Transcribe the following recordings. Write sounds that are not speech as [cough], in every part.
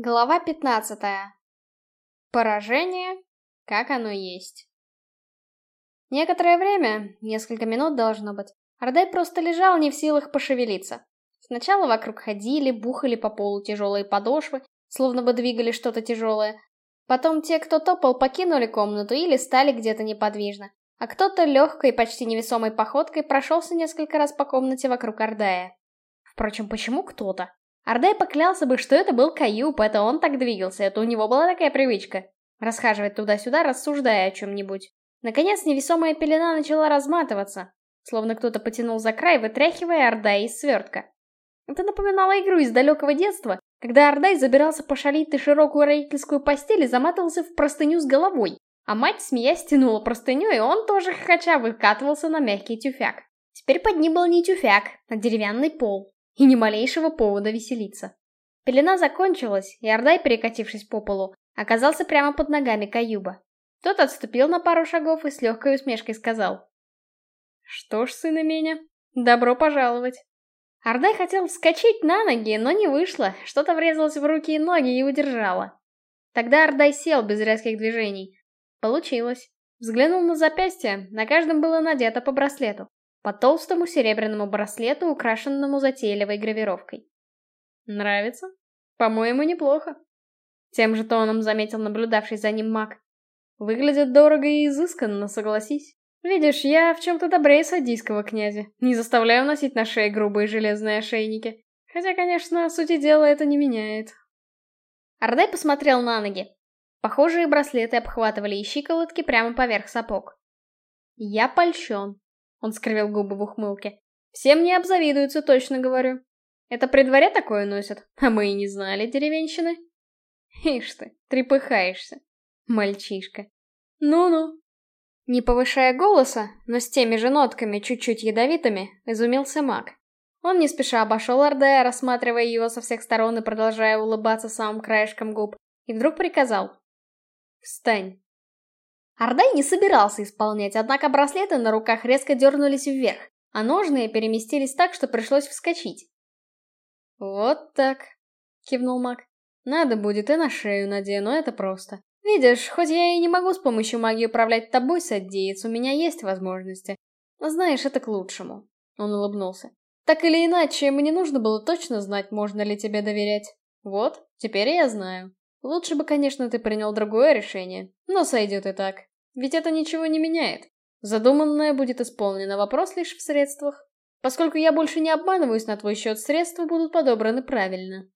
Глава 15. Поражение, как оно есть. Некоторое время, несколько минут должно быть, Ардай просто лежал не в силах пошевелиться. Сначала вокруг ходили, бухали по полу тяжелые подошвы, словно бы двигали что-то тяжелое. Потом те, кто топал, покинули комнату или стали где-то неподвижно, а кто-то легкой, почти невесомой походкой прошелся несколько раз по комнате вокруг Ардая. Впрочем, почему кто-то? Ардай поклялся бы, что это был Каюб, это он так двигался, это у него была такая привычка. Расхаживать туда-сюда, рассуждая о чем-нибудь. Наконец, невесомая пелена начала разматываться, словно кто-то потянул за край, вытряхивая Ардай из свертка. Это напоминало игру из далекого детства, когда Ардай забирался пошалить на широкую родительскую постель и заматывался в простыню с головой, а мать, смеясь, тянула простыню, и он тоже хохоча выкатывался на мягкий тюфяк. Теперь под ним был не тюфяк, а деревянный пол и ни малейшего повода веселиться. Пелена закончилась, и Ордай, перекатившись по полу, оказался прямо под ногами Каюба. Тот отступил на пару шагов и с легкой усмешкой сказал. «Что ж, сын меня, добро пожаловать». Ордай хотел вскочить на ноги, но не вышло, что-то врезалось в руки и ноги и удержало. Тогда Ордай сел без резких движений. Получилось. Взглянул на запястье, на каждом было надето по браслету по толстому серебряному браслету, украшенному затейливой гравировкой. «Нравится? По-моему, неплохо», — тем же тоном заметил наблюдавший за ним маг. «Выглядит дорого и изысканно, согласись. Видишь, я в чем-то добрее садийского князя. Не заставляю носить на шее грубые железные ошейники. Хотя, конечно, сути дела это не меняет». Ардай посмотрел на ноги. Похожие браслеты обхватывали и щиколотки прямо поверх сапог. «Я польщен», он скривил губы в ухмылке. Всем не обзавидуются, точно говорю. Это при дворе такое носят, а мы и не знали, деревенщины. Ишь ты, трепыхаешься, мальчишка. Ну-ну. Не повышая голоса, но с теми же нотками, чуть-чуть ядовитыми, изумился маг. Он не спеша обошел Ордея, рассматривая его со всех сторон и продолжая улыбаться самым краешком губ, и вдруг приказал. «Встань!» Ардай не собирался исполнять, однако браслеты на руках резко дернулись вверх, а ножные переместились так, что пришлось вскочить. «Вот так», — кивнул маг. «Надо будет и на шею надену, это просто. Видишь, хоть я и не могу с помощью магии управлять тобой, саддеец, у меня есть возможности. Но знаешь, это к лучшему». Он улыбнулся. «Так или иначе, мне нужно было точно знать, можно ли тебе доверять. Вот, теперь я знаю. Лучше бы, конечно, ты принял другое решение, но сойдет и так. Ведь это ничего не меняет. Задуманное будет исполнено, вопрос лишь в средствах. Поскольку я больше не обманываюсь на твой счет, средства будут подобраны правильно.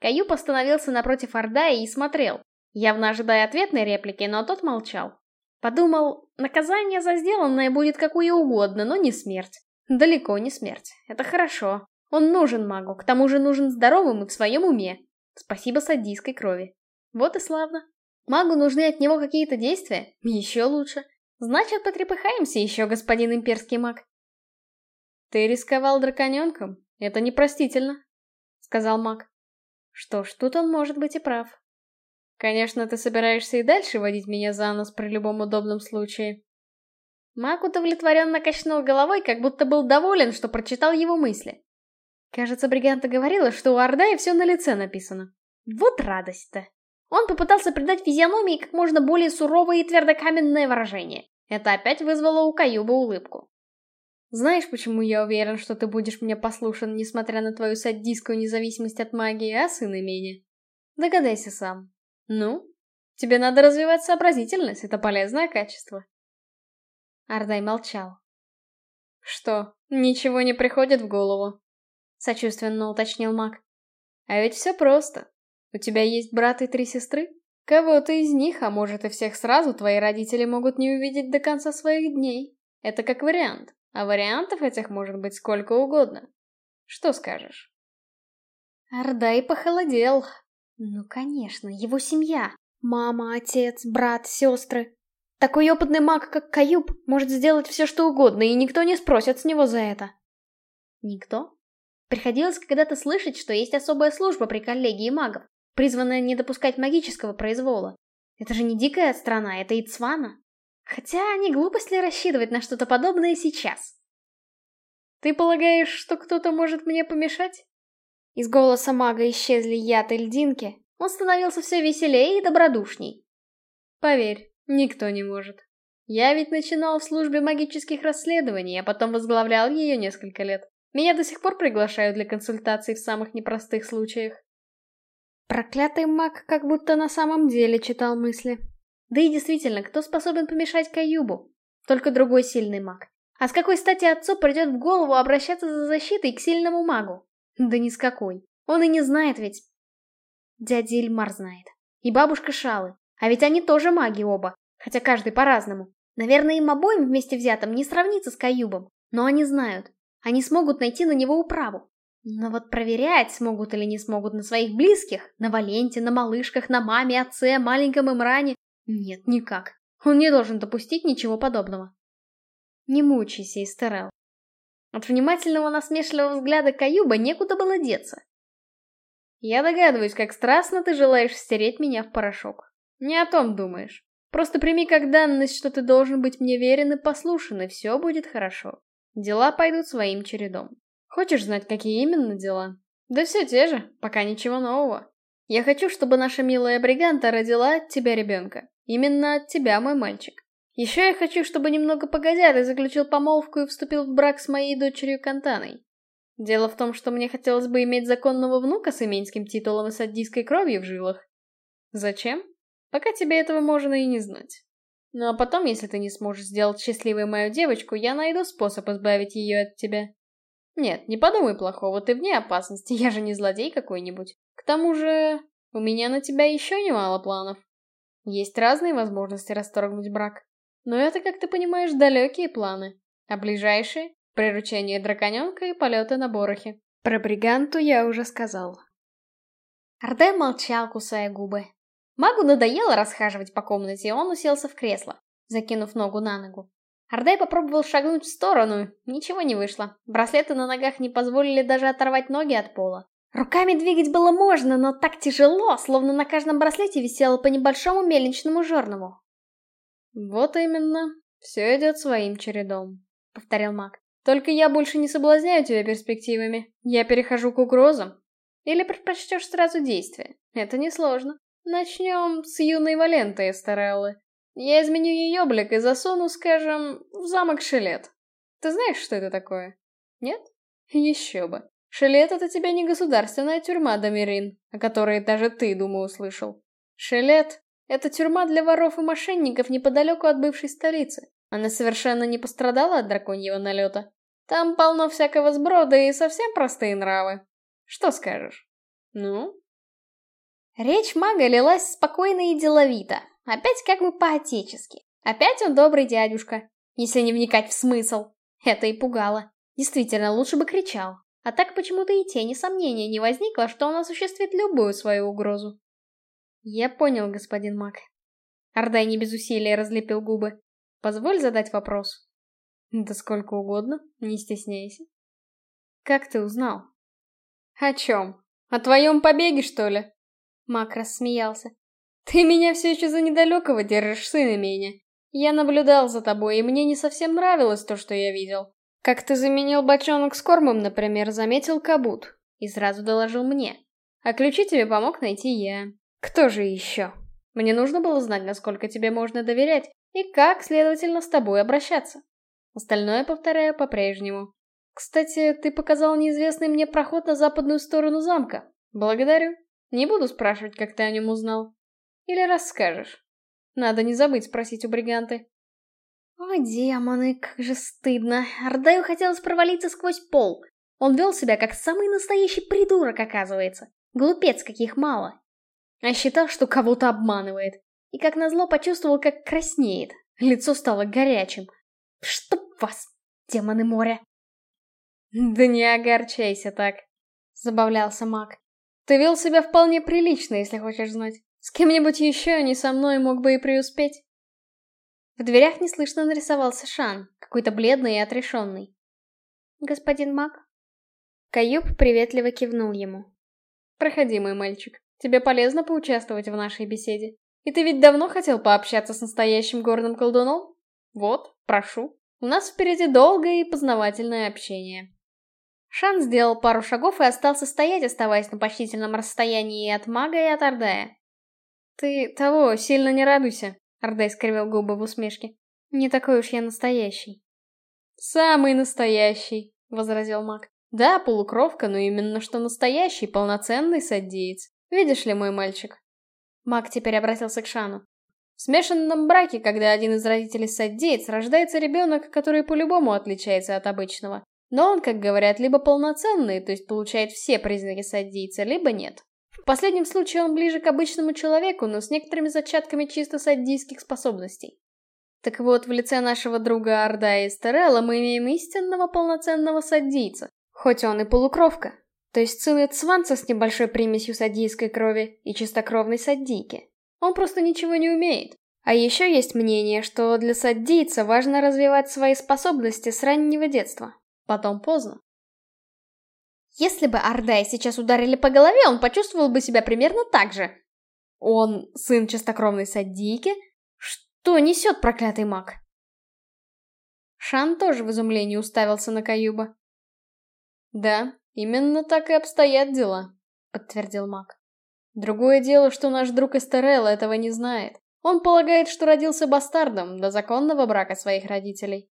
Каюб остановился напротив Ордая и смотрел, явно ожидая ответной реплики, но тот молчал. Подумал, наказание за сделанное будет какое угодно, но не смерть. Далеко не смерть. Это хорошо. Он нужен магу, к тому же нужен здоровым и в своем уме. Спасибо садийской крови. Вот и славно. Магу нужны от него какие-то действия? Еще лучше. Значит, потрепыхаемся еще, господин имперский маг. Ты рисковал драконенком? Это непростительно, сказал маг. Что ж, тут он может быть и прав. Конечно, ты собираешься и дальше водить меня за нос при любом удобном случае. Маг удовлетворенно качнул головой, как будто был доволен, что прочитал его мысли. Кажется, Бриганта говорила, что у Ордая все на лице написано. Вот радость-то. Он попытался придать физиономии как можно более суровое и твердокаменное выражение. Это опять вызвало у Каюба улыбку. «Знаешь, почему я уверен, что ты будешь мне послушан, несмотря на твою садистскую независимость от магии, а сын имени? Догадайся сам. Ну? Тебе надо развивать сообразительность, это полезное качество». Ардай молчал. «Что, ничего не приходит в голову?» Сочувственно уточнил маг. «А ведь все просто. У тебя есть брат и три сестры? Кого-то из них, а может и всех сразу, твои родители могут не увидеть до конца своих дней. Это как вариант. А вариантов этих может быть сколько угодно. Что скажешь? Ардай похолодел. Ну, конечно, его семья. Мама, отец, брат, сестры. Такой опытный маг, как Каюб, может сделать все, что угодно, и никто не спросит с него за это. Никто? Приходилось когда-то слышать, что есть особая служба при коллегии магов призванная не допускать магического произвола. Это же не дикая страна, это Ицвана. Хотя не глупость ли рассчитывать на что-то подобное сейчас? Ты полагаешь, что кто-то может мне помешать? Из голоса мага исчезли яд и льдинки. Он становился все веселее и добродушней. Поверь, никто не может. Я ведь начинал в службе магических расследований, а потом возглавлял ее несколько лет. Меня до сих пор приглашают для консультаций в самых непростых случаях. Проклятый маг как будто на самом деле читал мысли. Да и действительно, кто способен помешать Каюбу? Только другой сильный маг. А с какой стати отцу придет в голову обращаться за защитой к сильному магу? Да ни с какой. Он и не знает ведь. Дядя Ильмар знает. И бабушка Шалы. А ведь они тоже маги оба, хотя каждый по-разному. Наверное, им обоим вместе взятым не сравнится с Каюбом. Но они знают. Они смогут найти на него управу. Но вот проверять, смогут или не смогут на своих близких, на Валенте, на малышках, на маме, отце, маленьком Имране, нет, никак. Он не должен допустить ничего подобного. Не мучайся, Истерел. От внимательного насмешливого взгляда Каюба некуда было деться. Я догадываюсь, как страстно ты желаешь стереть меня в порошок. Не о том думаешь. Просто прими как данность, что ты должен быть мне верен и послушан, и все будет хорошо. Дела пойдут своим чередом. Хочешь знать, какие именно дела? Да все те же, пока ничего нового. Я хочу, чтобы наша милая Бриганта родила от тебя ребенка. Именно от тебя, мой мальчик. Еще я хочу, чтобы немного погодя ты заключил помолвку и вступил в брак с моей дочерью Кантаной. Дело в том, что мне хотелось бы иметь законного внука с именским титулом и саддийской кровью в жилах. Зачем? Пока тебе этого можно и не знать. Ну а потом, если ты не сможешь сделать счастливой мою девочку, я найду способ избавить ее от тебя. Нет, не подумай плохого, ты вне опасности, [laughs] я же не злодей какой-нибудь. К тому же, у меня на тебя еще немало планов. Есть разные возможности расторгнуть брак. Но это, как ты понимаешь, далекие планы. А ближайшие — приручение драконенка и полеты на борохе. Про бриганту я уже сказал. Арде молчал, кусая губы. Магу надоело расхаживать по комнате, и он уселся в кресло, закинув ногу на ногу. Ардай попробовал шагнуть в сторону, ничего не вышло. Браслеты на ногах не позволили даже оторвать ноги от пола. Руками двигать было можно, но так тяжело, словно на каждом браслете висело по небольшому мельничному жернову. «Вот именно. Все идет своим чередом», — повторил маг. «Только я больше не соблазняю тебя перспективами. Я перехожу к угрозам. Или предпочтешь сразу действия? Это несложно. Начнем с юной Валенты Эстереллы. Я изменю ее облик и засуну, скажем, в замок Шелет. Ты знаешь, что это такое? Нет? Еще бы. Шелет — это тебе не государственная тюрьма, Домирин, о которой даже ты, думаю, услышал. Шелет — это тюрьма для воров и мошенников неподалеку от бывшей столицы. Она совершенно не пострадала от драконьего налета. Там полно всякого сброда и совсем простые нравы. Что скажешь? Ну, Речь мага лилась спокойно и деловито. Опять как бы по-отечески. Опять он добрый дядюшка, если не вникать в смысл. Это и пугало. Действительно, лучше бы кричал. А так почему-то и тени сомнения не возникло, что он осуществит любую свою угрозу. Я понял, господин маг. Ордай не без усилия разлепил губы. Позволь задать вопрос. Да сколько угодно, не стесняйся. Как ты узнал? О чем? О твоем побеге, что ли? Мак рассмеялся. «Ты меня все еще за недалекого держишь, сын меня. Я наблюдал за тобой, и мне не совсем нравилось то, что я видел. Как ты заменил бочонок с кормом, например, заметил Кабут. И сразу доложил мне. А ключи тебе помог найти я. Кто же еще? Мне нужно было знать, насколько тебе можно доверять, и как, следовательно, с тобой обращаться. Остальное повторяю по-прежнему. Кстати, ты показал неизвестный мне проход на западную сторону замка. Благодарю. Не буду спрашивать, как ты о нем узнал. Или расскажешь. Надо не забыть спросить у бриганты. О, демоны, как же стыдно. Ардаю хотелось провалиться сквозь пол. Он вел себя как самый настоящий придурок, оказывается. Глупец, каких мало. А считал, что кого-то обманывает. И как назло почувствовал, как краснеет. Лицо стало горячим. Чтоб вас, демоны моря. Да не огорчайся так, забавлялся маг. Ты вел себя вполне прилично, если хочешь знать. С кем-нибудь еще, а не со мной, мог бы и преуспеть. В дверях неслышно нарисовался Шан, какой-то бледный и отрешенный. «Господин Мак?» Каюб приветливо кивнул ему. «Проходи, мой мальчик. Тебе полезно поучаствовать в нашей беседе. И ты ведь давно хотел пообщаться с настоящим горным колдуном? Вот, прошу. У нас впереди долгое и познавательное общение». Шан сделал пару шагов и остался стоять, оставаясь на почтительном расстоянии и от мага, и от Ордая. «Ты того, сильно не радуйся», — Ордай скривил губы в усмешке. «Не такой уж я настоящий». «Самый настоящий», — возразил маг. «Да, полукровка, но именно что настоящий, полноценный саддиец. Видишь ли, мой мальчик?» Маг теперь обратился к Шану. В смешанном браке, когда один из родителей саддеец, рождается ребенок, который по-любому отличается от обычного. Но он, как говорят, либо полноценный, то есть получает все признаки саддийца, либо нет. Последнем случае он ближе к обычному человеку, но с некоторыми зачатками чисто саддийских способностей. Так вот, в лице нашего друга Орда и Стерелла мы имеем истинного полноценного саддийца, хоть он и полукровка. То есть сын Эцванца с небольшой примесью саддийской крови и чистокровной саддийки. Он просто ничего не умеет. А еще есть мнение, что для саддийца важно развивать свои способности с раннего детства. Потом поздно. Если бы Ардая сейчас ударили по голове, он почувствовал бы себя примерно так же. Он сын чистокровной саддийки? Что несет проклятый маг? Шан тоже в изумлении уставился на Каюба. «Да, именно так и обстоят дела», — подтвердил маг. «Другое дело, что наш друг Эстерел этого не знает. Он полагает, что родился бастардом до законного брака своих родителей».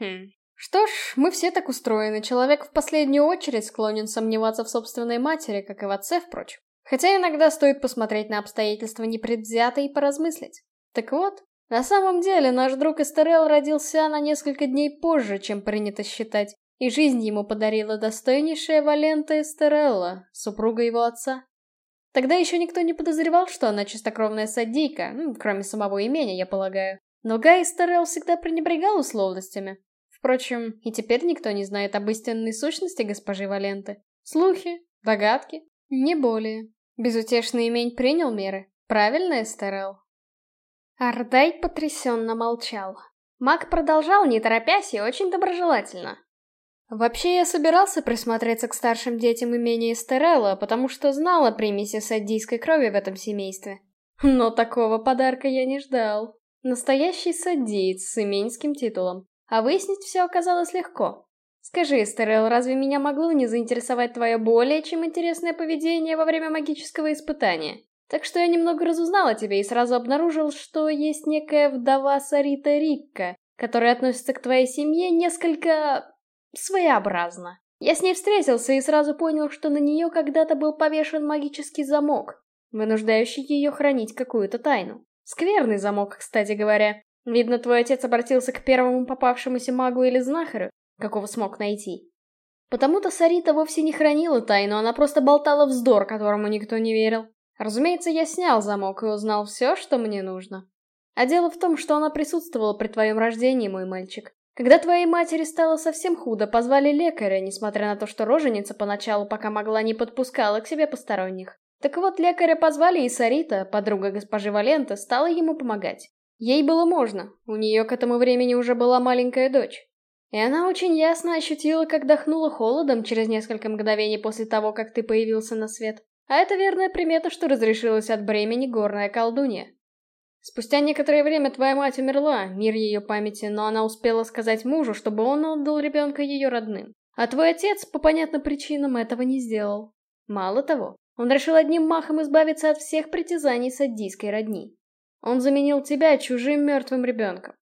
«Хм, что ж, мы все так устроены. Человек в последнюю очередь склонен сомневаться в собственной матери, как и в отце, впрочем. Хотя иногда стоит посмотреть на обстоятельства непредвзято и поразмыслить. Так вот, на самом деле наш друг Эстерел родился на несколько дней позже, чем принято считать, и жизнь ему подарила достойнейшая Валента Эстерелла, супруга его отца. Тогда еще никто не подозревал, что она чистокровная садийка, ну, кроме самого имени, я полагаю. Но Гай Эстерел всегда пренебрегал условностями. Впрочем, и теперь никто не знает об истинной сущности госпожи Валенты. Слухи, догадки, не более. Безутешный имень принял меры. Правильно, Эстерел? Ардай потрясенно молчал. Маг продолжал, не торопясь и очень доброжелательно. Вообще, я собирался присмотреться к старшим детям имени Эстерелла, потому что знал о примеси саддийской крови в этом семействе. Но такого подарка я не ждал. Настоящий саддиец с именским титулом. А выяснить все оказалось легко. Скажи, Эстерел, разве меня могло не заинтересовать твое более чем интересное поведение во время магического испытания? Так что я немного разузнал о тебе и сразу обнаружил, что есть некая вдова Сарита Рикка, которая относится к твоей семье несколько... своеобразно. Я с ней встретился и сразу понял, что на нее когда-то был повешен магический замок, вынуждающий ее хранить какую-то тайну. Скверный замок, кстати говоря. Видно, твой отец обратился к первому попавшемуся магу или знахарю, какого смог найти. Потому-то Сарита вовсе не хранила тайну, она просто болтала вздор, которому никто не верил. Разумеется, я снял замок и узнал все, что мне нужно. А дело в том, что она присутствовала при твоем рождении, мой мальчик. Когда твоей матери стало совсем худо, позвали лекаря, несмотря на то, что роженица поначалу, пока могла, не подпускала к себе посторонних. Так вот, лекаря позвали, и Сарита, подруга госпожи Валента, стала ему помогать. Ей было можно, у нее к этому времени уже была маленькая дочь. И она очень ясно ощутила, как дохнула холодом через несколько мгновений после того, как ты появился на свет. А это верная примета, что разрешилась от бремени горная колдунья. Спустя некоторое время твоя мать умерла, мир ее памяти, но она успела сказать мужу, чтобы он отдал ребенка ее родным. А твой отец, по понятным причинам, этого не сделал. Мало того, он решил одним махом избавиться от всех притязаний саддийской родни. Он заменил тебя чужим мертвым ребенком.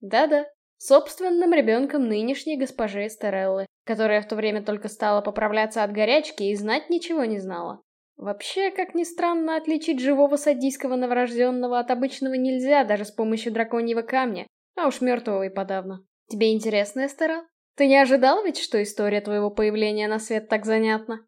Да-да, собственным ребенком нынешней госпожи Эстереллы, которая в то время только стала поправляться от горячки и знать ничего не знала. Вообще, как ни странно, отличить живого садийского новорожденного от обычного нельзя даже с помощью драконьего камня, а уж мертвого и подавно. Тебе интересно, Эстера? Ты не ожидал ведь, что история твоего появления на свет так занятна?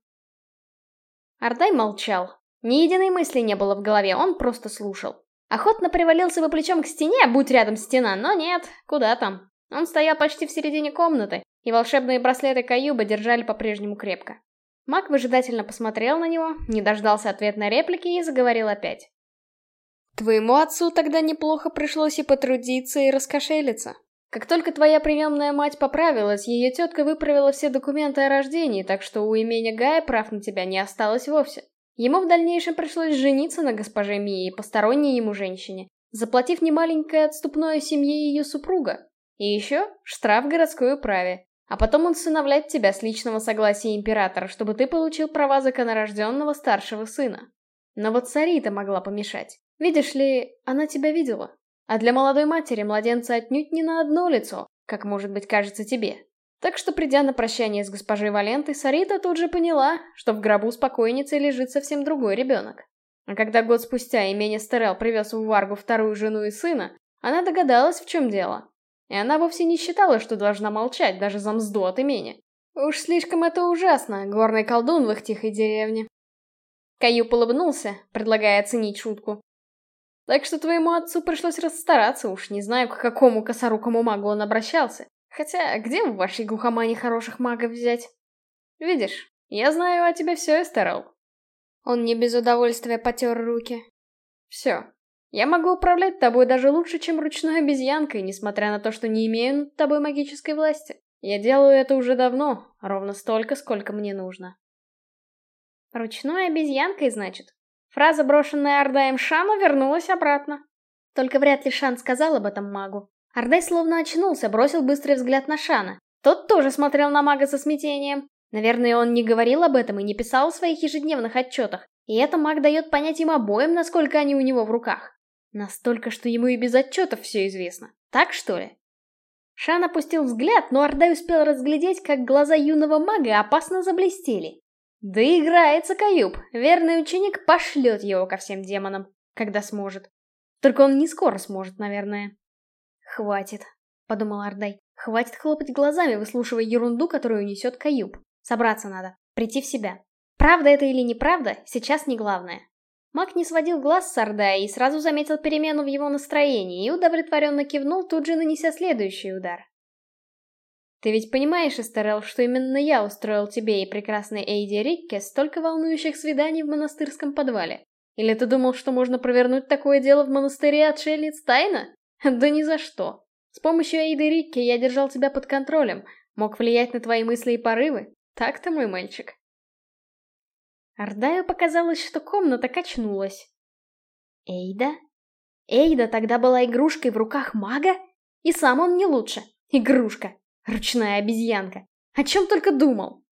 Ардай молчал. Ни единой мысли не было в голове, он просто слушал. Охотно привалился бы плечом к стене, будь рядом стена, но нет, куда там. Он стоял почти в середине комнаты, и волшебные браслеты Каюба держали по-прежнему крепко. Маг выжидательно посмотрел на него, не дождался ответной реплики и заговорил опять. «Твоему отцу тогда неплохо пришлось и потрудиться, и раскошелиться. Как только твоя приемная мать поправилась, ее тетка выправила все документы о рождении, так что у имени Гая прав на тебя не осталось вовсе. Ему в дальнейшем пришлось жениться на госпоже Мии, посторонней ему женщине, заплатив немаленькое отступное семье ее супруга. И еще штраф городской управе. А потом усыновлять тебя с личного согласия императора, чтобы ты получил права законорожденного старшего сына. Но вот Сарита могла помешать. Видишь ли, она тебя видела. А для молодой матери младенца отнюдь не на одно лицо, как, может быть, кажется тебе. Так что, придя на прощание с госпожей Валентой, Сарита тут же поняла, что в гробу с покойницей лежит совсем другой ребенок. А когда год спустя имение Стерел привез в Варгу вторую жену и сына, она догадалась, в чем дело. И она вовсе не считала, что должна молчать даже за мзду от имени. Уж слишком это ужасно, горный колдун в их тихой деревне. Каюп улыбнулся, предлагая оценить шутку. Так что твоему отцу пришлось расстараться, уж не знаю, к какому косорукому магу он обращался. Хотя, где в вашей глухомане хороших магов взять? Видишь, я знаю о тебе все, Эстерл. Он не без удовольствия потер руки. Все. Я могу управлять тобой даже лучше, чем ручной обезьянкой, несмотря на то, что не имею над тобой магической власти. Я делаю это уже давно, ровно столько, сколько мне нужно. Ручной обезьянкой, значит? Фраза, брошенная Ардаем Шану, вернулась обратно. Только вряд ли Шан сказал об этом магу. Ардай словно очнулся, бросил быстрый взгляд на Шана. Тот тоже смотрел на мага со смятением. Наверное, он не говорил об этом и не писал в своих ежедневных отчетах. И это маг дает понять им обоим, насколько они у него в руках. Настолько, что ему и без отчетов все известно. Так что ли? Шан опустил взгляд, но Ардай успел разглядеть, как глаза юного мага опасно заблестели. Да играется Каюб. Верный ученик пошлет его ко всем демонам, когда сможет. Только он не скоро сможет, наверное. Хватит, подумал Ардай. Хватит хлопать глазами, выслушивая ерунду, которую несет Каюб. Собраться надо, прийти в себя. Правда это или неправда, сейчас не главное. Маг не сводил глаз с Ардая и сразу заметил перемену в его настроении и удовлетворенно кивнул, тут же нанеся следующий удар. Ты ведь понимаешь, Эстерел, что именно я устроил тебе и прекрасной Эйди Рикке столько волнующих свиданий в монастырском подвале? Или ты думал, что можно провернуть такое дело в монастыре отшельниц тайно? [laughs] Да ни за что. С помощью Эйды Рикки я держал тебя под контролем, мог влиять на твои мысли и порывы. Так-то, мой мальчик. Ардаю показалось, что комната качнулась. Эйда? Эйда тогда была игрушкой в руках мага? И сам он не лучше. Игрушка. Ручная обезьянка. О чем только думал.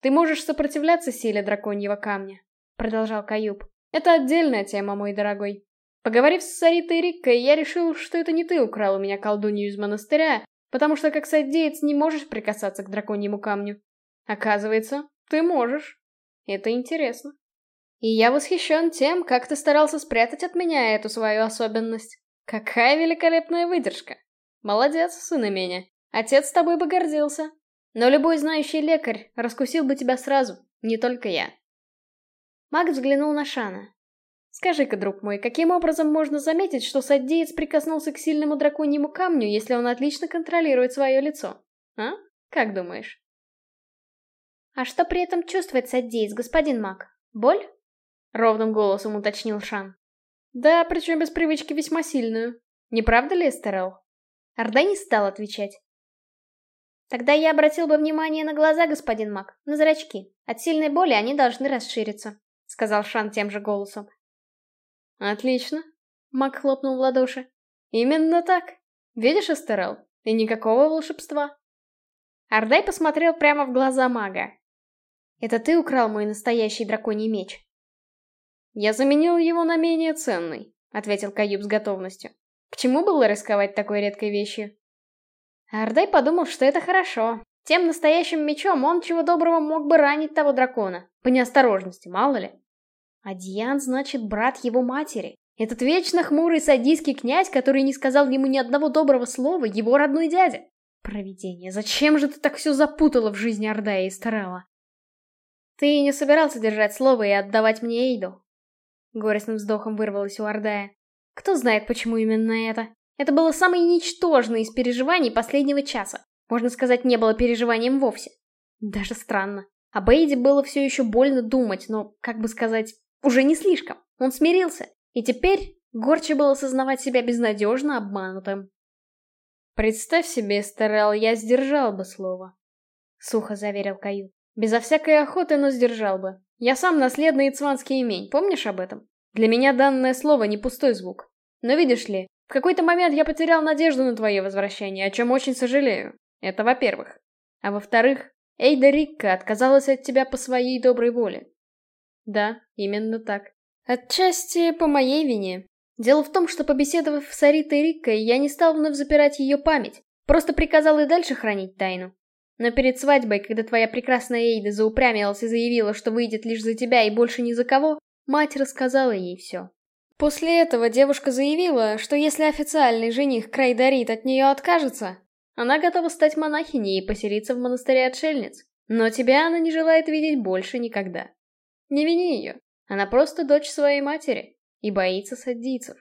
Ты можешь сопротивляться силе драконьего камня, продолжал Каюб. Это отдельная тема, мой дорогой. Поговорив с Саритой Риккой, я решил, что это не ты украл у меня колдунью из монастыря, потому что как садеец не можешь прикасаться к драконьему камню. Оказывается, ты можешь. Это интересно. И я восхищен тем, как ты старался спрятать от меня эту свою особенность. Какая великолепная выдержка. Молодец, сын имения. Отец с тобой бы гордился. Но любой знающий лекарь раскусил бы тебя сразу, не только я. Маг взглянул на Шана. Скажи-ка, друг мой, каким образом можно заметить, что саддеец прикоснулся к сильному драконьему камню, если он отлично контролирует свое лицо? А? Как думаешь? А что при этом чувствует саддеец, господин маг? Боль? Ровным голосом уточнил Шан. Да, причем без привычки весьма сильную. Не правда ли, Эстерел? Орда не стал отвечать. Тогда я обратил бы внимание на глаза, господин Мак, на зрачки. От сильной боли они должны расшириться, сказал Шан тем же голосом. Отлично. Мак хлопнул в ладоши. Именно так. Видишь, Эстерел? И никакого волшебства. Ардай посмотрел прямо в глаза мага. Это ты украл мой настоящий драконий меч? Я заменил его на менее ценный, ответил Каюб с готовностью. К чему было рисковать такой редкой вещью? Ардай подумал, что это хорошо. Тем настоящим мечом он чего доброго мог бы ранить того дракона. По неосторожности, мало ли. А Диан, значит, брат его матери. Этот вечно хмурый садийский князь, который не сказал ему ни одного доброго слова, его родной дядя. Провидение, зачем же ты так все запутала в жизни Ордая и Старела? Ты не собирался держать слово и отдавать мне Эйду? Горестным вздохом вырвалось у Ордая. Кто знает, почему именно это? Это было самое ничтожное из переживаний последнего часа. Можно сказать, не было переживанием вовсе. Даже странно. О Бейде было все еще больно думать, но, как бы сказать, уже не слишком. Он смирился. И теперь горче было осознавать себя безнадежно обманутым. «Представь себе, Старел, я сдержал бы слово», — сухо заверил Каю. «Безо всякой охоты, но сдержал бы. Я сам наследный ицванский имень, помнишь об этом? Для меня данное слово не пустой звук. Но видишь ли, в какой-то момент я потерял надежду на твое возвращение, о чем очень сожалею. Это во-первых. А во-вторых, Эйда Рикка отказалась от тебя по своей доброй воле. Да, именно так. Отчасти по моей вине. Дело в том, что побеседовав с Аритой Риккой, я не стал вновь запирать ее память, просто приказал и дальше хранить тайну. Но перед свадьбой, когда твоя прекрасная Эйда заупрямилась и заявила, что выйдет лишь за тебя и больше ни за кого, мать рассказала ей все. После этого девушка заявила, что если официальный жених Крайдарит от нее откажется, она готова стать монахиней и поселиться в монастыре отшельниц. Но тебя она не желает видеть больше никогда. Не вини ее. Она просто дочь своей матери и боится саддийцев.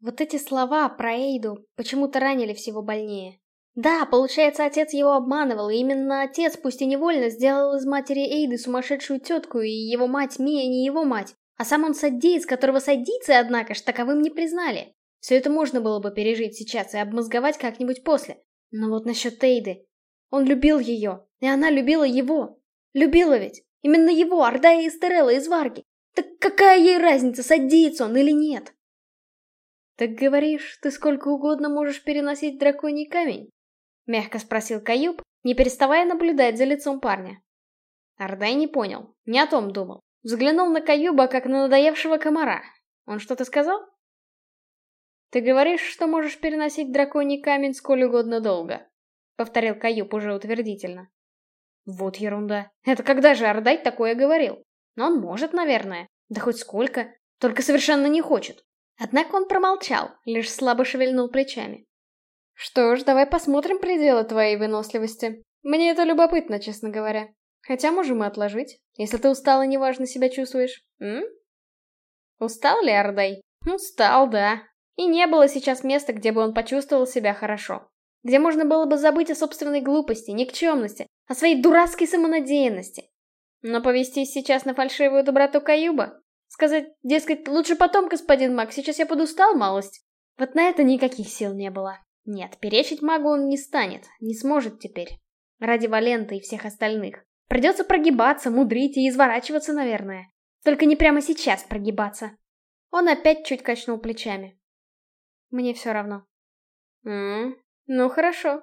Вот эти слова про Эйду почему-то ранили всего больнее. Да, получается, отец его обманывал, и именно отец, пусть и невольно, сделал из матери Эйды сумасшедшую тетку, и его мать Мия не его мать. А сам он саддиец, которого саддийцы, однако ж, таковым не признали. Все это можно было бы пережить сейчас и обмозговать как-нибудь после. Но вот насчет Тейды. Он любил ее, и она любила его. Любила ведь. Именно его, Ордая и Эстерелла из Варги. Так какая ей разница, саддиец он или нет? Так говоришь, ты сколько угодно можешь переносить драконий камень? Мягко спросил Каюб, не переставая наблюдать за лицом парня. Ордай не понял, не о том думал. Взглянул на Каюба, как на надоевшего комара. Он что-то сказал? «Ты говоришь, что можешь переносить драконий камень сколь угодно долго», — повторил Каюб уже утвердительно. Вот ерунда. Это когда же Ордай такое говорил? Но он может, наверное. Да хоть сколько. Только совершенно не хочет. Однако он промолчал, лишь слабо шевельнул плечами. Что ж, давай посмотрим пределы твоей выносливости. Мне это любопытно, честно говоря. Хотя можем и отложить, если ты устал и неважно себя чувствуешь. М? Устал ли Ардай? Устал, да. И не было сейчас места, где бы он почувствовал себя хорошо. Где можно было бы забыть о собственной глупости, никчемности, о своей дурацкой самонадеянности. Но повестись сейчас на фальшивую доброту Каюба? Сказать, дескать, лучше потом, господин Мак, сейчас я подустал малость? Вот на это никаких сил не было. Нет, перечить магу он не станет, не сможет теперь. Ради Валенты и всех остальных. Придется прогибаться, мудрить и изворачиваться, наверное. Только не прямо сейчас прогибаться. Он опять чуть качнул плечами. Мне все равно. М ну хорошо.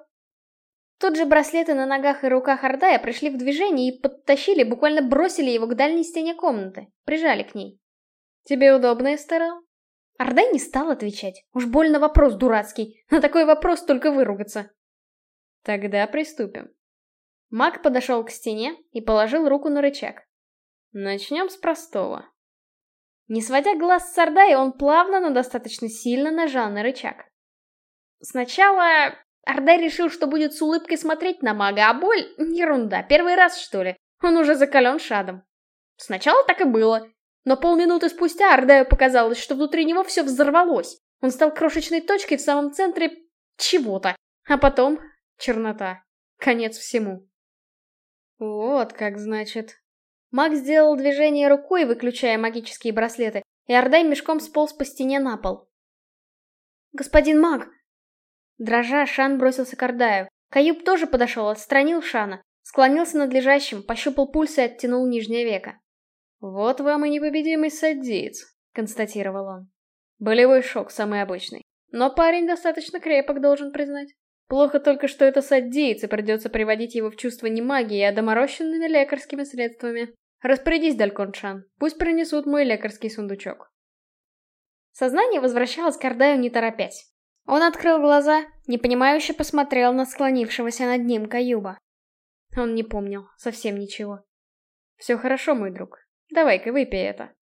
Тут же браслеты на ногах и руках Ордая пришли в движение и подтащили, буквально бросили его к дальней стене комнаты, прижали к ней. «Тебе удобно, Эстерел?» Ордай не стал отвечать. Уж больно вопрос дурацкий. На такой вопрос только выругаться. «Тогда приступим». Маг подошел к стене и положил руку на рычаг. Начнем с простого. Не сводя глаз с Ордая, он плавно, но достаточно сильно нажал на рычаг. Сначала Ордай решил, что будет с улыбкой смотреть на мага, а боль — ерунда, первый раз, что ли. Он уже закален шадом. Сначала так и было. Но полминуты спустя Ордаю показалось, что внутри него все взорвалось. Он стал крошечной точкой в самом центре чего-то. А потом — чернота. Конец всему. Вот как значит. Маг сделал движение рукой, выключая магические браслеты, и Ордай мешком сполз по стене на пол. «Господин маг!» Дрожа, Шан бросился к Ордаю. Каюб тоже подошел, отстранил Шана, склонился над лежащим, пощупал пульс и оттянул нижнее веко. «Вот вам и непобедимый саддиец», — констатировал он. Болевой шок самый обычный. Но парень достаточно крепок, должен признать. Плохо только, что это саддеец, и придется приводить его в чувство не магией, а доморощенными лекарскими средствами. Распорядись, Дальконшан, пусть принесут мой лекарский сундучок. Сознание возвращалось к Ардаю не торопясь. Он открыл глаза, непонимающе посмотрел на склонившегося над ним Каюба. Он не помнил, совсем ничего. «Все хорошо, мой друг. Давай-ка выпей это».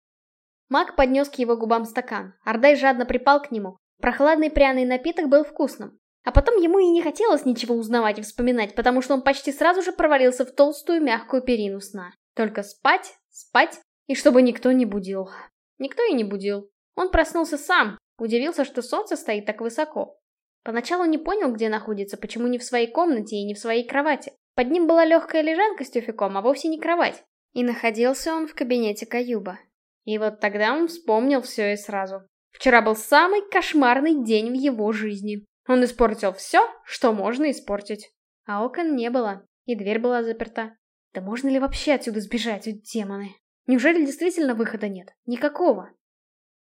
Маг поднес к его губам стакан. Ардай жадно припал к нему. Прохладный пряный напиток был вкусным. А потом ему и не хотелось ничего узнавать и вспоминать, потому что он почти сразу же провалился в толстую мягкую перину сна. Только спать, спать, и чтобы никто не будил. Никто и не будил. Он проснулся сам, удивился, что солнце стоит так высоко. Поначалу не понял, где находится, почему не в своей комнате и не в своей кровати. Под ним была легкая лежанка с тюфяком, а вовсе не кровать. И находился он в кабинете Каюба. И вот тогда он вспомнил все и сразу. Вчера был самый кошмарный день в его жизни. Он испортил все, что можно испортить. А окон не было, и дверь была заперта. Да можно ли вообще отсюда сбежать, у демоны? Неужели действительно выхода нет? Никакого.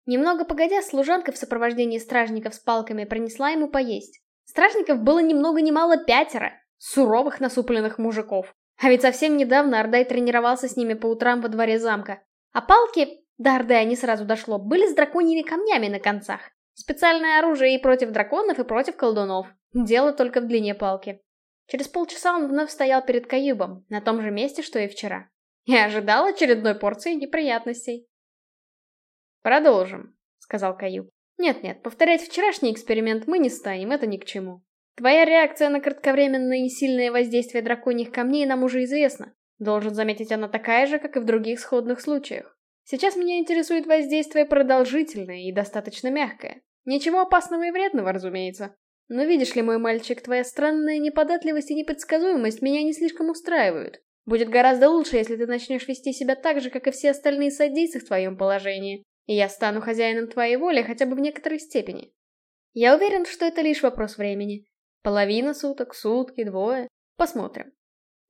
Немного погодя, служанка в сопровождении стражников с палками принесла ему поесть. Стражников было ни много ни мало пятеро. Суровых насупленных мужиков. А ведь совсем недавно Ардай тренировался с ними по утрам во дворе замка. А палки, до Ардая не сразу дошло, были с драконьими камнями на концах. Специальное оружие и против драконов, и против колдунов. Дело только в длине палки. Через полчаса он вновь стоял перед Каюбом, на том же месте, что и вчера. И ожидал очередной порции неприятностей. «Продолжим», — сказал Каюб. «Нет-нет, повторять вчерашний эксперимент мы не станем, это ни к чему. Твоя реакция на кратковременное и сильное воздействие драконьих камней нам уже известна. Должен заметить, она такая же, как и в других сходных случаях. Сейчас меня интересует воздействие продолжительное и достаточно мягкое. Ничего опасного и вредного, разумеется. Но видишь ли, мой мальчик, твоя странная неподатливость и непредсказуемость меня не слишком устраивают. Будет гораздо лучше, если ты начнешь вести себя так же, как и все остальные садийцы в твоем положении. И я стану хозяином твоей воли хотя бы в некоторой степени. Я уверен, что это лишь вопрос времени. Половина суток, сутки, двое. Посмотрим.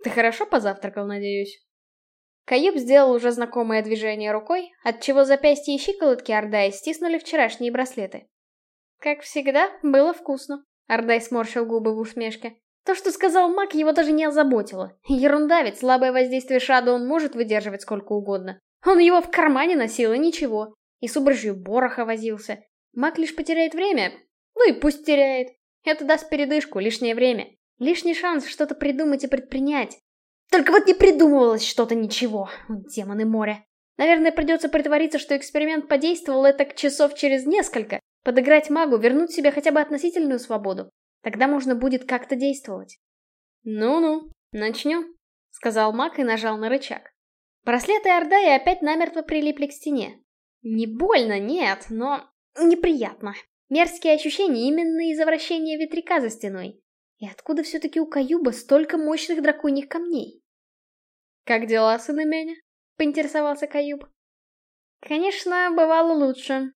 Ты хорошо позавтракал, надеюсь? Каюб сделал уже знакомое движение рукой, отчего запястья и щиколотки Ордая стиснули вчерашние браслеты. Как всегда, было вкусно. Ардай сморщил губы в усмешке. То, что сказал маг, его даже не озаботило. Ерунда, ведь слабое воздействие Шада он может выдерживать сколько угодно. Он его в кармане носил, и ничего. И с убрыжью бороха возился. Маг лишь потеряет время. Ну и пусть теряет. Это даст передышку, лишнее время. Лишний шанс что-то придумать и предпринять. Только вот не придумывалось что-то ничего. Демоны моря. Наверное, придется притвориться, что эксперимент подействовал это часов через несколько, Подыграть магу, вернуть себе хотя бы относительную свободу. Тогда можно будет как-то действовать. «Ну-ну, начнем», — сказал маг и нажал на рычаг. Браслеты Ордая опять намертво прилипли к стене. Не больно, нет, но неприятно. Мерзкие ощущения именно из-за вращения ветряка за стеной. И откуда все-таки у Каюба столько мощных драконьих камней? «Как дела, сын Меня?» — поинтересовался Каюб. «Конечно, бывало лучше»,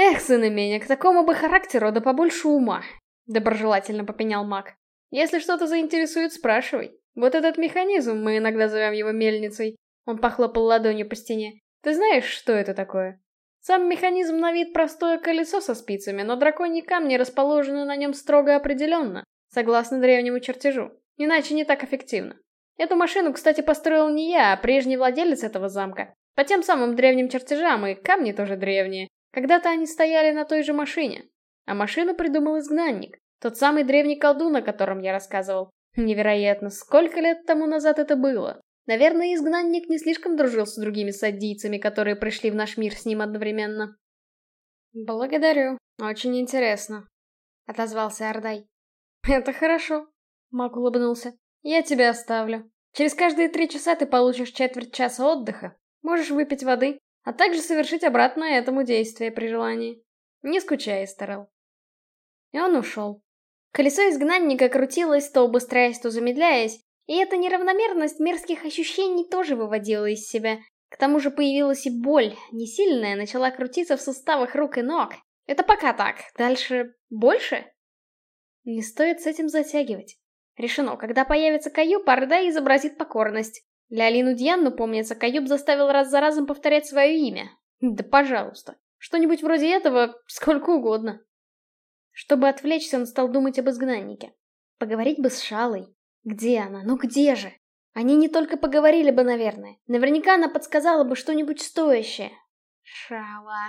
«Эх, сын имения, к такому бы характеру да побольше ума», — доброжелательно попенял маг. «Если что-то заинтересует, спрашивай. Вот этот механизм, мы иногда зовем его мельницей». Он похлопал ладонью по стене. «Ты знаешь, что это такое?» Сам механизм на вид простое колесо со спицами, но драконьи камни расположены на нем строго определенно, согласно древнему чертежу. Иначе не так эффективно. Эту машину, кстати, построил не я, а прежний владелец этого замка. По тем самым древним чертежам, и камни тоже древние. Когда-то они стояли на той же машине. А машину придумал изгнанник. Тот самый древний колдун, о котором я рассказывал. Невероятно, сколько лет тому назад это было. Наверное, изгнанник не слишком дружил с другими садийцами, которые пришли в наш мир с ним одновременно. «Благодарю. Очень интересно», — отозвался Ардай. «Это хорошо», — Мак улыбнулся. «Я тебя оставлю. Через каждые три часа ты получишь четверть часа отдыха. Можешь выпить воды а также совершить обратное этому действие при желании. Не скучай, Эстерел. И он ушел. Колесо изгнанника крутилось, то убыстряясь, то замедляясь, и эта неравномерность мерзких ощущений тоже выводила из себя. К тому же появилась и боль, не сильная, начала крутиться в суставах рук и ног. Это пока так, дальше больше? Не стоит с этим затягивать. Решено, когда появится Каю, Парда изобразит покорность. Для Алину Дьянну, помнится, Каюб заставил раз за разом повторять свое имя. Да пожалуйста. Что-нибудь вроде этого, сколько угодно. Чтобы отвлечься, он стал думать об изгнаннике. Поговорить бы с Шалой. Где она? Ну где же? Они не только поговорили бы, наверное. Наверняка она подсказала бы что-нибудь стоящее. Шала.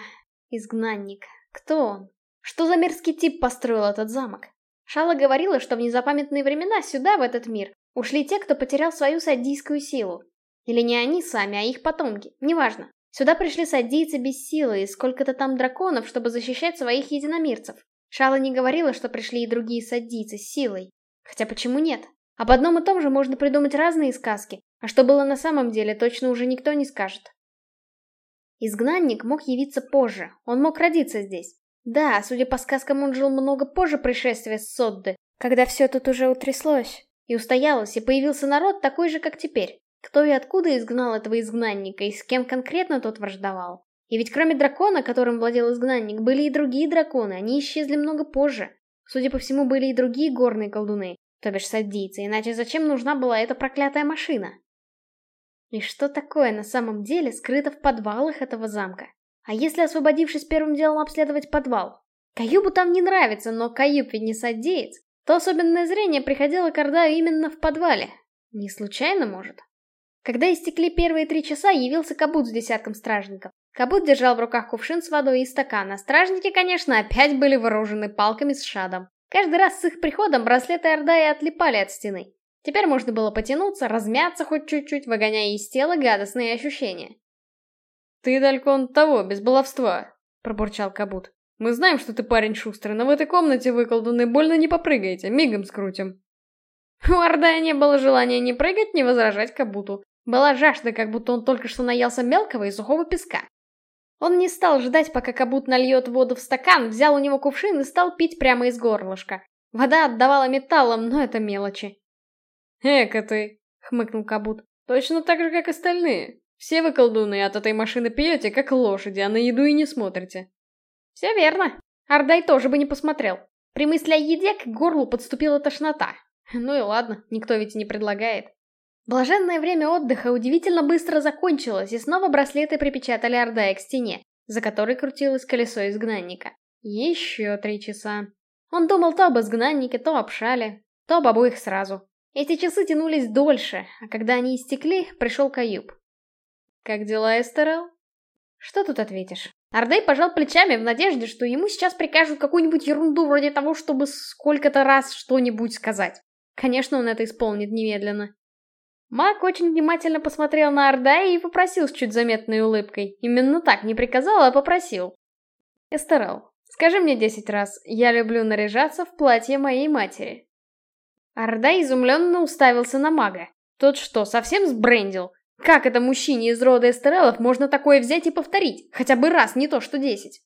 Изгнанник. Кто он? Что за мерзкий тип построил этот замок? Шала говорила, что в незапамятные времена сюда, в этот мир, Ушли те, кто потерял свою садийскую силу. Или не они сами, а их потомки, неважно. Сюда пришли садийцы без силы и сколько-то там драконов, чтобы защищать своих единомирцев. Шала не говорила, что пришли и другие садийцы с силой. Хотя почему нет? Об одном и том же можно придумать разные сказки, а что было на самом деле, точно уже никто не скажет. Изгнанник мог явиться позже, он мог родиться здесь. Да, судя по сказкам, он жил много позже пришествия с Содды, когда все тут уже утряслось. И устоялась, и появился народ такой же, как теперь. Кто и откуда изгнал этого изгнанника, и с кем конкретно тот враждовал? И ведь кроме дракона, которым владел изгнанник, были и другие драконы, они исчезли много позже. Судя по всему, были и другие горные колдуны, то бишь садийцы, иначе зачем нужна была эта проклятая машина? И что такое на самом деле скрыто в подвалах этого замка? А если, освободившись первым делом, обследовать подвал? Каюбу там не нравится, но Каюб ведь не садеец. То особенное зрение приходило к Ордаю именно в подвале. Не случайно, может? Когда истекли первые три часа, явился Кабут с десятком стражников. Кабут держал в руках кувшин с водой и стакан, а стражники, конечно, опять были вооружены палками с шадом. Каждый раз с их приходом браслеты Ордая отлипали от стены. Теперь можно было потянуться, размяться хоть чуть-чуть, выгоняя из тела гадостные ощущения. «Ты, Далькон, того, без баловства», — пробурчал Кабут. «Мы знаем, что ты парень шустрый, но в этой комнате вы, больно не попрыгаете, мигом скрутим». У Ордая не было желания ни прыгать, ни возражать Кабуту. Была жажда, как будто он только что наелся мелкого и сухого песка. Он не стал ждать, пока Кабут нальет воду в стакан, взял у него кувшин и стал пить прямо из горлышка. Вода отдавала металлом, но это мелочи. «Эка ты!» — хмыкнул Кабут. «Точно так же, как остальные. Все вы, колдуны, от этой машины пьете, как лошади, а на еду и не смотрите». «Все верно. Ардай тоже бы не посмотрел. При мысли о еде к горлу подступила тошнота. Ну и ладно, никто ведь не предлагает». Блаженное время отдыха удивительно быстро закончилось, и снова браслеты припечатали Ардая к стене, за которой крутилось колесо изгнанника. Еще три часа. Он думал то об изгнаннике, то об шале, то об обоих сразу. Эти часы тянулись дольше, а когда они истекли, пришел Каюб. «Как дела, Эстерел?» Что тут ответишь? Ардей пожал плечами в надежде, что ему сейчас прикажут какую-нибудь ерунду вроде того, чтобы сколько-то раз что-нибудь сказать. Конечно, он это исполнит немедленно. Мак очень внимательно посмотрел на Ардая и попросил с чуть заметной улыбкой. Именно так, не приказал, а попросил. «Эстерел, скажи мне десять раз, я люблю наряжаться в платье моей матери». Орда изумленно уставился на мага. Тот что, совсем сбрендил? Как это мужчине из рода Эстерелов можно такое взять и повторить? Хотя бы раз, не то что десять.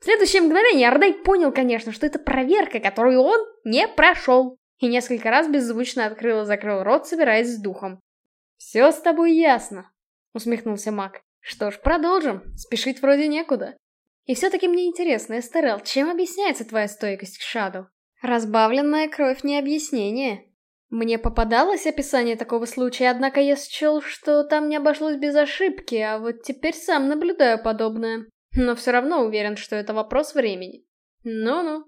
В следующее мгновение Ордай понял, конечно, что это проверка, которую он не прошел. И несколько раз беззвучно открыл и закрыл рот, собираясь с духом. «Все с тобой ясно», — усмехнулся маг. «Что ж, продолжим. Спешить вроде некуда. И все-таки мне интересно, Эстерел, чем объясняется твоя стойкость к Шаду?» Разбавленная кровь не объяснение. Мне попадалось описание такого случая, однако я счел, что там не обошлось без ошибки, а вот теперь сам наблюдаю подобное. Но все равно уверен, что это вопрос времени. Ну-ну.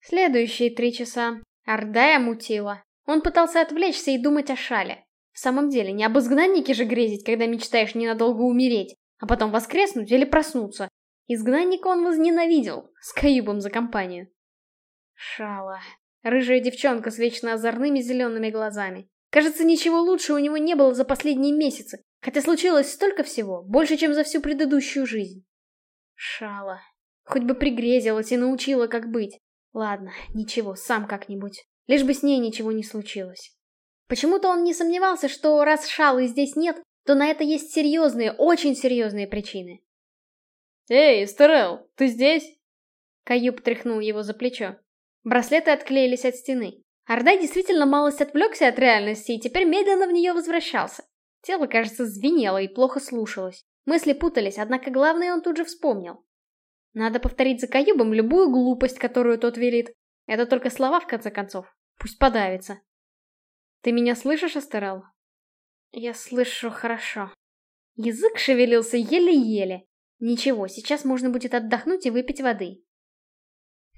Следующие три часа. Ордая мутила. Он пытался отвлечься и думать о шале. В самом деле, не об изгнаннике же грезить, когда мечтаешь ненадолго умереть, а потом воскреснуть или проснуться. Изгнанника он возненавидел, с Каюбом за компанию. Шала. Рыжая девчонка с вечно озорными зелеными глазами. Кажется, ничего лучше у него не было за последние месяцы, хотя случилось столько всего, больше, чем за всю предыдущую жизнь. Шала. Хоть бы пригрезилась и научила, как быть. Ладно, [laughs] ничего, сам как-нибудь. Лишь бы с ней ничего не случилось. Почему-то он не сомневался, что раз Шалы здесь нет, то на это есть серьезные, очень серьезные причины. «Эй, Эстерел, ты здесь?» Каюб тряхнул его за плечо. Браслеты отклеились от стены. Ордай действительно малость отвлекся от реальности и теперь медленно в нее возвращался. Тело, кажется, звенело и плохо слушалось. Мысли путались, однако главное он тут же вспомнил. Надо повторить за Каюбом любую глупость, которую тот велит. Это только слова, в конце концов. Пусть подавится. Ты меня слышишь, Астерал? Я слышу хорошо. Язык шевелился еле-еле. Ничего, сейчас можно будет отдохнуть и выпить воды.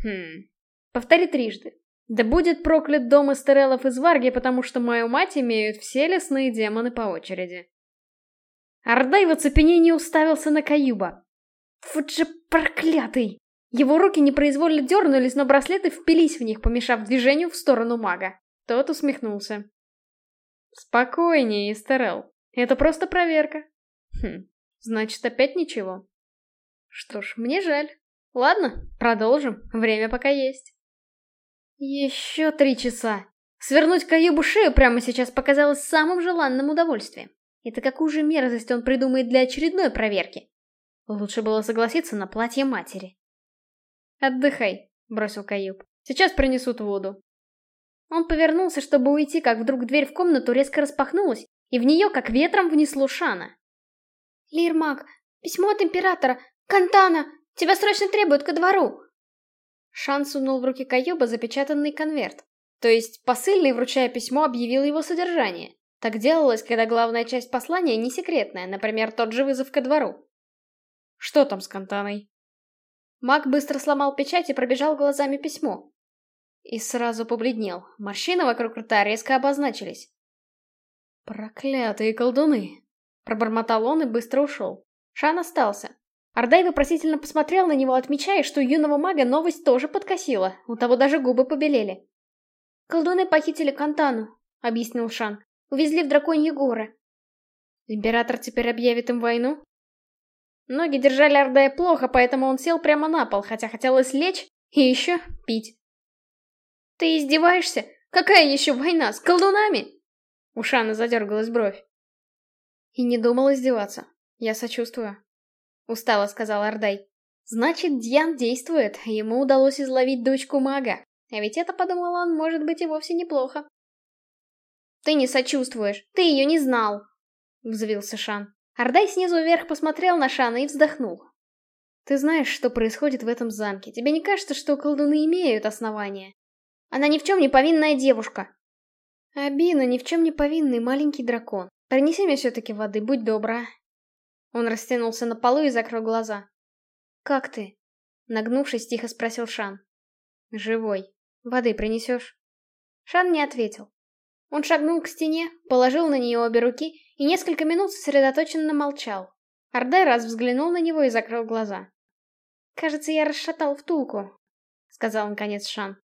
Хм, Повтори трижды. Да будет проклят дом Эстерелов из Варги, потому что мою мать имеют все лесные демоны по очереди. Ордай в оцепенении уставился на Каюба. Вот же проклятый! Его руки непроизвольно дернулись, но браслеты впились в них, помешав движению в сторону мага. Тот усмехнулся. Спокойнее, Эстерел. Это просто проверка. Хм, значит, опять ничего. Что ж, мне жаль. Ладно, продолжим. Время пока есть. Еще три часа. Свернуть Каюбу шею прямо сейчас показалось самым желанным удовольствием. Это какую же мерзость он придумает для очередной проверки? Лучше было согласиться на платье матери. «Отдыхай», — бросил Каюб. «Сейчас принесут воду». Он повернулся, чтобы уйти, как вдруг дверь в комнату резко распахнулась, и в нее как ветром внесло Шана. «Лирмак, письмо от императора! Кантана! Тебя срочно требуют ко двору!» Шан сунул в руки Каюба запечатанный конверт. То есть посыльный, вручая письмо, объявил его содержание. Так делалось, когда главная часть послания не секретная, например, тот же вызов ко двору. Что там с Кантаной? Маг быстро сломал печать и пробежал глазами письмо. И сразу побледнел. Морщины вокруг рта резко обозначились. «Проклятые колдуны!» Пробормотал он и быстро ушел. Шан остался. Ардай вопросительно посмотрел на него, отмечая, что юного мага новость тоже подкосила. У того даже губы побелели. «Колдуны похитили Кантану», — объяснил Шан. «Увезли в драконьи горы». «Император теперь объявит им войну?» Ноги держали Ардая плохо, поэтому он сел прямо на пол, хотя хотелось лечь и еще пить. «Ты издеваешься? Какая еще война? С колдунами?» У Шана задергалась бровь. И не думал издеваться. Я сочувствую. Устало сказал Ардай. Значит, Дьян действует, ему удалось изловить дочку мага. А ведь это, подумал он, может быть и вовсе неплохо. Ты не сочувствуешь, ты ее не знал. Взвился Шан. Ардай снизу вверх посмотрел на Шана и вздохнул. Ты знаешь, что происходит в этом замке. Тебе не кажется, что колдуны имеют основания? Она ни в чем не повинная девушка. Абина ни в чем не повинный маленький дракон. Принеси мне все-таки воды, будь добра. Он растянулся на полу и закрыл глаза. «Как ты?» Нагнувшись, тихо спросил Шан. «Живой. Воды принесешь?» Шан не ответил. Он шагнул к стене, положил на нее обе руки и несколько минут сосредоточенно молчал. Ардай раз взглянул на него и закрыл глаза. «Кажется, я расшатал втулку», — сказал он конец Шан.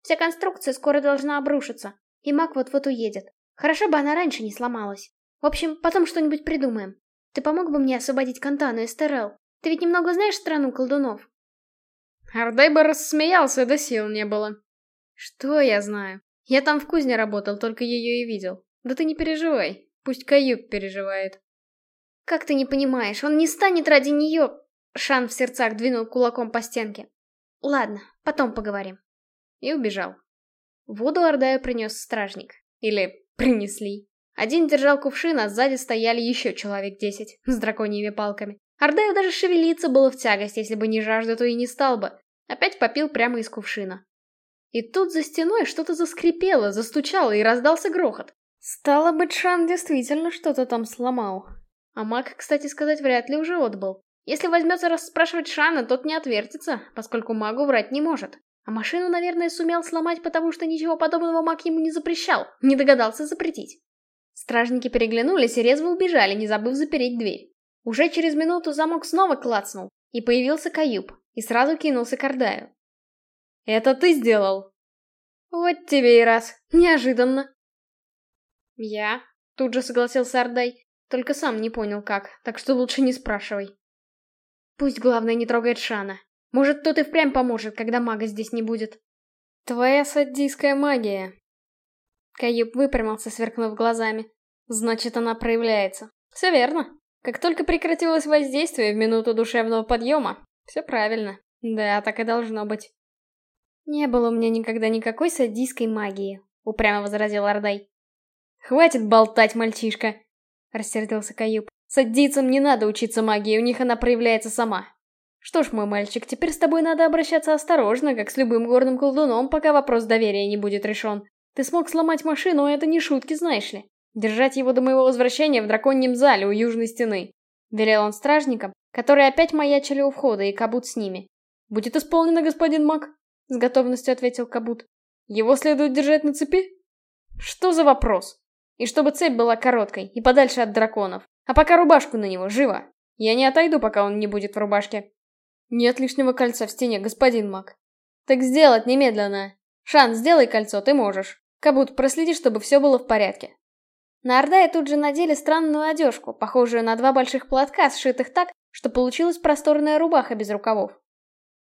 «Вся конструкция скоро должна обрушиться, и маг вот-вот уедет. Хорошо бы она раньше не сломалась. В общем, потом что-нибудь придумаем. Ты помог бы мне освободить Кантану и Стерел? Ты ведь немного знаешь страну колдунов?» Ардай бы рассмеялся, да сил не было. «Что я знаю? Я там в кузне работал, только ее и видел. Да ты не переживай, пусть Каюк переживает». «Как ты не понимаешь, он не станет ради нее...» Шан в сердцах двинул кулаком по стенке. «Ладно, потом поговорим». И убежал. Воду Ардаю принес стражник. Или принесли. Один держал кувшин, а сзади стояли еще человек десять, с драконьими палками. Ардаю даже шевелиться было в тягость, если бы не жажда, то и не стал бы. Опять попил прямо из кувшина. И тут за стеной что-то заскрипело, застучало и раздался грохот. Стало быть, Шан действительно что-то там сломал. А маг, кстати сказать, вряд ли уже отбыл. Если возьмется расспрашивать Шана, тот не отвертится, поскольку магу врать не может. А машину, наверное, сумел сломать, потому что ничего подобного маг ему не запрещал, не догадался запретить. Стражники переглянулись и резво убежали, не забыв запереть дверь. Уже через минуту замок снова клацнул, и появился Каюб, и сразу кинулся к Ардаю. «Это ты сделал?» «Вот тебе и раз. Неожиданно». «Я?» — тут же согласился Ардай, только сам не понял как, так что лучше не спрашивай. «Пусть главное не трогает Шана. Может, тот и впрямь поможет, когда мага здесь не будет». «Твоя саддийская магия», Каюб выпрямился, сверкнув глазами. Значит, она проявляется. Все верно. Как только прекратилось воздействие в минуту душевного подъема, все правильно. Да, так и должно быть. Не было у меня никогда никакой садийской магии, упрямо возразил Ардай. Хватит болтать, мальчишка, рассердился Каюб. Садийцам не надо учиться магии, у них она проявляется сама. Что ж, мой мальчик, теперь с тобой надо обращаться осторожно, как с любым горным колдуном, пока вопрос доверия не будет решен. Ты смог сломать машину, а это не шутки, знаешь ли. Держать его до моего возвращения в драконьем зале у южной стены. Велел он стражникам, которые опять маячили у входа, и Кабут с ними. «Будет исполнено, господин маг», — с готовностью ответил Кабут. «Его следует держать на цепи?» «Что за вопрос?» «И чтобы цепь была короткой, и подальше от драконов. А пока рубашку на него, живо! Я не отойду, пока он не будет в рубашке». «Нет лишнего кольца в стене, господин маг». «Так сделать немедленно. Шан, сделай кольцо, ты можешь». Кабут, проследи, чтобы все было в порядке. На Ордае тут же надели странную одежку, похожую на два больших платка, сшитых так, что получилась просторная рубаха без рукавов.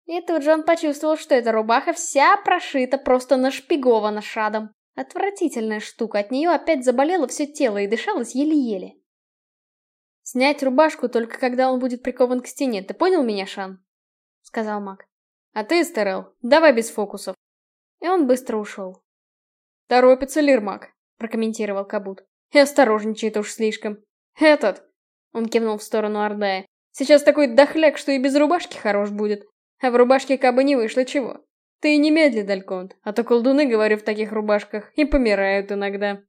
И тут же он почувствовал, что эта рубаха вся прошита, просто нашпигована шадом. Отвратительная штука, от нее опять заболело все тело и дышалось еле-еле. «Снять рубашку только когда он будет прикован к стене, ты понял меня, Шан?» — сказал маг. «А ты, Стерел, давай без фокусов». И он быстро ушел. «Торопится Лирмак», — прокомментировал Кабут. «И осторожничает уж слишком. Этот...» — он кивнул в сторону Ордая. «Сейчас такой дохляк, что и без рубашки хорош будет. А в рубашке кабы не вышло чего. Ты и немедли, Дальконт, а то колдуны, говорю, в таких рубашках и помирают иногда».